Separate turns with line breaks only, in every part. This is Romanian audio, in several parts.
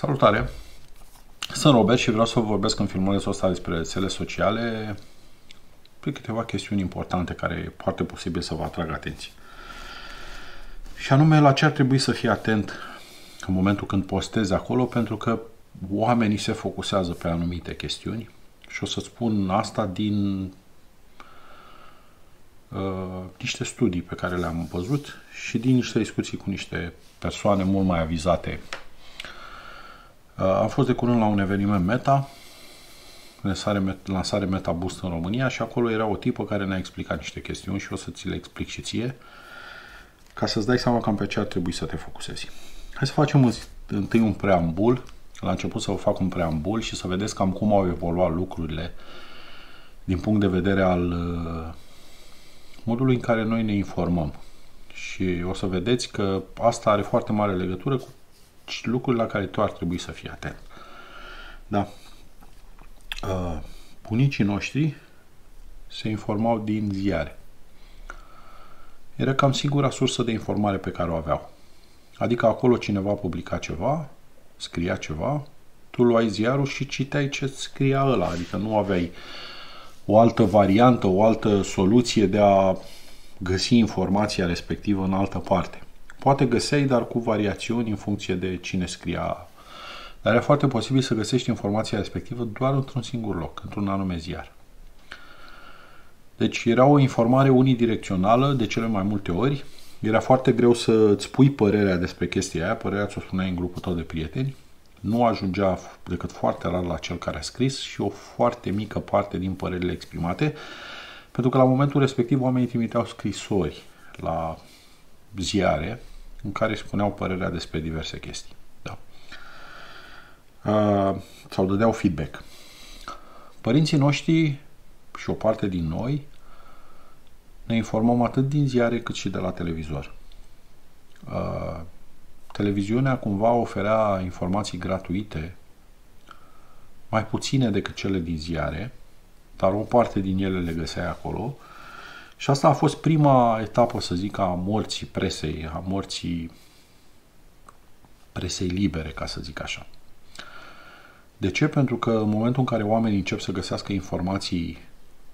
Salutare! Sunt Robert și vreau să vă vorbesc în filmulețul ăsta despre rețele sociale pe câteva chestiuni importante care e foarte posibil să vă atrag atenție. Și anume la ce ar trebui să fii atent în momentul când postezi acolo, pentru că oamenii se focusează pe anumite chestiuni și o să spun asta din uh, niște studii pe care le-am văzut și din niște discuții cu niște persoane mult mai avizate Uh, am fost de curând la un eveniment Meta, lansare, lansare Meta Boost în România și acolo era o tipă care ne-a explicat niște chestiuni și o să ți le explic și ție ca să-ți dai seama cam pe ce ar trebui să te focusezi. Hai să facem întâi un preambul, la început să vă fac un preambul și să vedeți cam cum au evoluat lucrurile din punct de vedere al uh, modului în care noi ne informăm. Și o să vedeți că asta are foarte mare legătură cu lucruri la care tu ar trebui să fii atent. Da. Uh, bunicii noștri se informau din ziare. Era cam singura sursă de informare pe care o aveau. Adică acolo cineva publica ceva, scria ceva, tu luai ziarul și citeai ce scria ăla, adică nu aveai o altă variantă, o altă soluție de a găsi informația respectivă în altă parte. Poate găseai, dar cu variațiuni în funcție de cine scria. Dar e foarte posibil să găsești informația respectivă doar într-un singur loc, într-un anume ziar. Deci era o informare unidirecțională de cele mai multe ori. Era foarte greu să îți pui părerea despre chestia aia, părerea ți-o spuneai în grupul tău de prieteni. Nu ajungea decât foarte rar la cel care a scris și o foarte mică parte din părerile exprimate, pentru că la momentul respectiv oamenii trimiteau scrisori la ziare în care își spuneau părerea despre diverse chestii. Da. Uh, sau dădeau feedback. Părinții noștri și o parte din noi ne informăm atât din ziare cât și de la televizor. Uh, televiziunea cumva oferea informații gratuite, mai puține decât cele din ziare, dar o parte din ele le găseai acolo și asta a fost prima etapă, să zic, a morții presei, a morții presei libere, ca să zic așa. De ce? Pentru că în momentul în care oamenii încep să găsească informații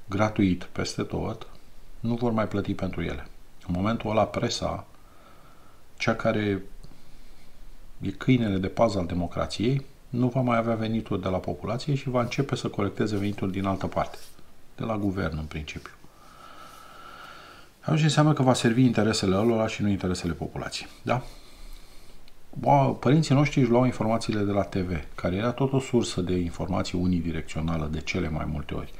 gratuit peste tot, nu vor mai plăti pentru ele. În momentul ăla, presa, cea care e câinele de pază al democrației, nu va mai avea venituri de la populație și va începe să colecteze venituri din altă parte, de la guvern în principiu. Atunci înseamnă că va servi interesele lor și nu interesele populației. Da? Părinții noștri își luau informațiile de la TV, care era tot o sursă de informații unidirecțională de cele mai multe ori.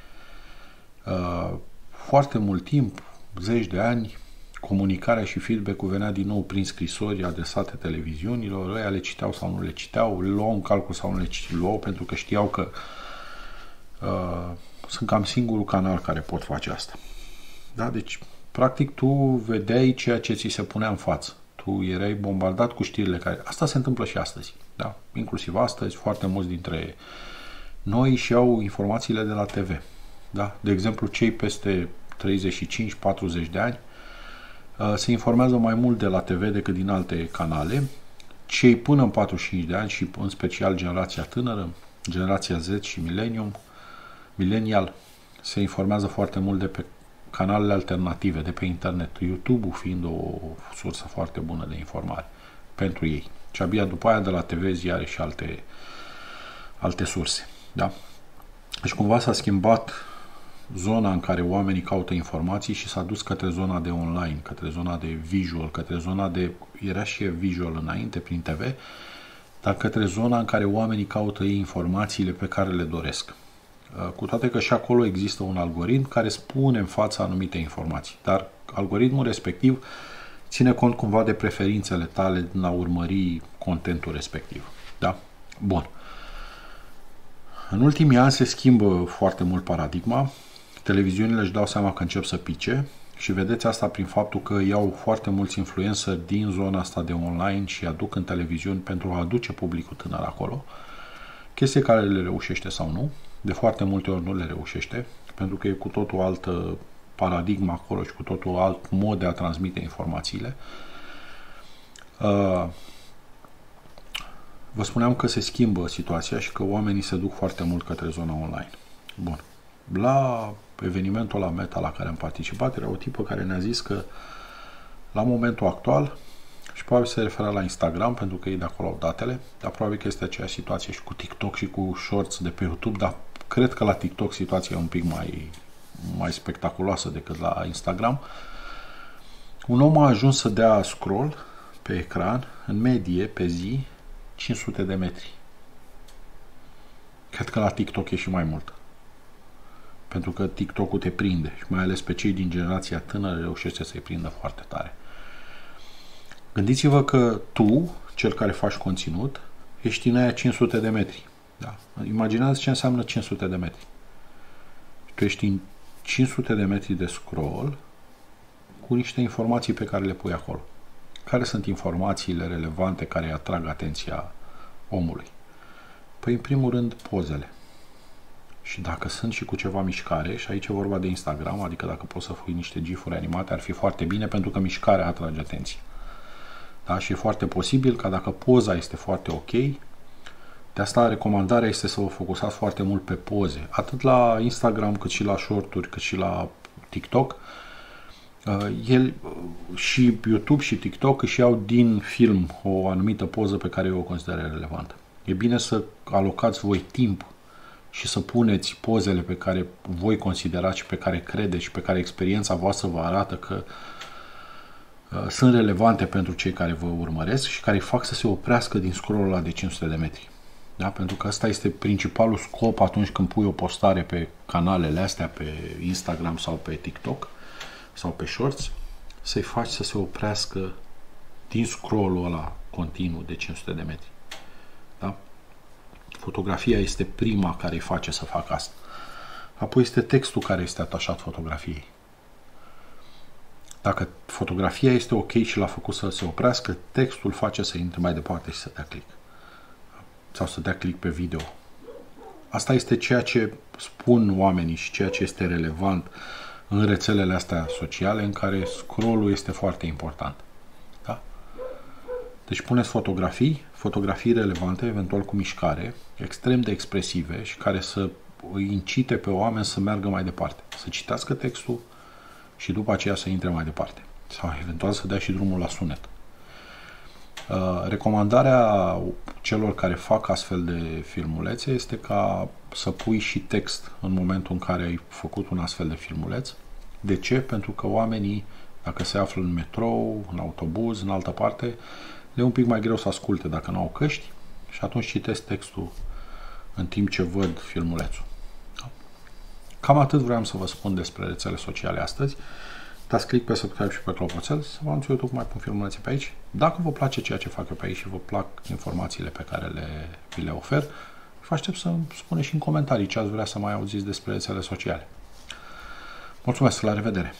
Uh, foarte mult timp, zeci de ani, comunicarea și feedback-ul venea din nou prin scrisori adresate televiziunilor, ei le citeau sau nu le citeau, le luau în calcul sau nu le luau, pentru că știau că uh, sunt cam singurul canal care pot face asta. Da? Deci practic tu vedeai ceea ce ți se punea în față. Tu erai bombardat cu știrile care... Asta se întâmplă și astăzi. Da? Inclusiv astăzi, foarte mulți dintre noi și au informațiile de la TV. Da? De exemplu, cei peste 35-40 de ani uh, se informează mai mult de la TV decât din alte canale. Cei până în 45 de ani și în special generația tânără, generația Z și Millennium, Millennial, se informează foarte mult de pe canalele alternative de pe internet, YouTube-ul fiind o sursă foarte bună de informare pentru ei. Și abia după aia de la TV, ziare și alte, alte surse. Da? Deci cumva s-a schimbat zona în care oamenii caută informații și s-a dus către zona de online, către zona de visual, către zona de... era și visual înainte prin TV, dar către zona în care oamenii caută ei informațiile pe care le doresc. Uh, cu toate că și acolo există un algoritm care spune în fața anumite informații, dar algoritmul respectiv ține cont cumva de preferințele tale în a urmări contentul respectiv. Da? Bun. În ultimii ani se schimbă foarte mult paradigma. Televiziunile își dau seama că încep să pice și vedeți asta prin faptul că iau foarte mulți influencer din zona asta de online și aduc în televiziuni pentru a aduce publicul tânăr acolo. Chestie care le reușește sau nu de foarte multe ori nu le reușește, pentru că e cu totul altă paradigma acolo și cu totul alt mod de a transmite informațiile. Uh, Vă spuneam că se schimbă situația și că oamenii se duc foarte mult către zona online. Bun. La evenimentul la Meta la care am participat era o tipă care ne-a zis că la momentul actual și probabil se referă la Instagram pentru că ei de acolo au datele, dar probabil că este aceeași situație și cu TikTok și cu Shorts de pe YouTube, dar cred că la TikTok situația e un pic mai, mai spectaculoasă decât la Instagram. Un om a ajuns să dea scroll pe ecran, în medie, pe zi, 500 de metri. Cred că la TikTok e și mai mult. Pentru că TikTok-ul te prinde și mai ales pe cei din generația tânără reușește să-i prindă foarte tare. Gândiți-vă că tu, cel care faci conținut, ești în aia 500 de metri. Da. Imaginează ce înseamnă 500 de metri. Tu ești în 500 de metri de scroll cu niște informații pe care le pui acolo. Care sunt informațiile relevante care îi atrag atenția omului? Păi, în primul rând, pozele. Și dacă sunt și cu ceva mișcare, și aici e vorba de Instagram, adică dacă poți să fui niște gifuri animate, ar fi foarte bine pentru că mișcarea atrage atenție. Da? Și e foarte posibil ca dacă poza este foarte ok, de asta recomandarea este să vă focusați foarte mult pe poze, atât la Instagram, cât și la shorturi, cât și la TikTok. Uh, el uh, și YouTube și TikTok își iau din film o anumită poză pe care eu o consider relevantă. E bine să alocați voi timp și să puneți pozele pe care voi considerați și pe care credeți și pe care experiența voastră vă arată că uh, sunt relevante pentru cei care vă urmăresc și care îi fac să se oprească din scrollul ăla de 500 de metri. Da? Pentru că ăsta este principalul scop atunci când pui o postare pe canalele astea, pe Instagram sau pe TikTok sau pe Shorts, să-i faci să se oprească din scrollul ăla continuu de 500 de metri. Da? Fotografia este prima care îi face să facă asta. Apoi este textul care este atașat fotografiei. Dacă fotografia este ok și l-a făcut să se oprească, textul face să intre mai departe și să dea click sau să dea click pe video. Asta este ceea ce spun oamenii și ceea ce este relevant în rețelele astea sociale în care scrollul este foarte important. Da? Deci puneți fotografii, fotografii relevante, eventual cu mișcare, extrem de expresive și care să îi incite pe oameni să meargă mai departe, să citească textul și după aceea să intre mai departe. Sau eventual să dea și drumul la sunet. Uh, recomandarea celor care fac astfel de filmulețe este ca să pui și text în momentul în care ai făcut un astfel de filmuleț. De ce? Pentru că oamenii, dacă se află în metrou, în autobuz, în altă parte, le e un pic mai greu să asculte dacă nu au căști și atunci citesc textul în timp ce văd filmulețul. Cam atât vreau să vă spun despre rețele sociale astăzi dați click pe subscribe și pe clopoțel să vă anunț YouTube mai pun filmulețe pe aici. Dacă vă place ceea ce fac eu pe aici și vă plac informațiile pe care le, vi le ofer, vă aștept să spuneți și în comentarii ce ați vrea să mai auziți despre rețele sociale. Mulțumesc, la revedere!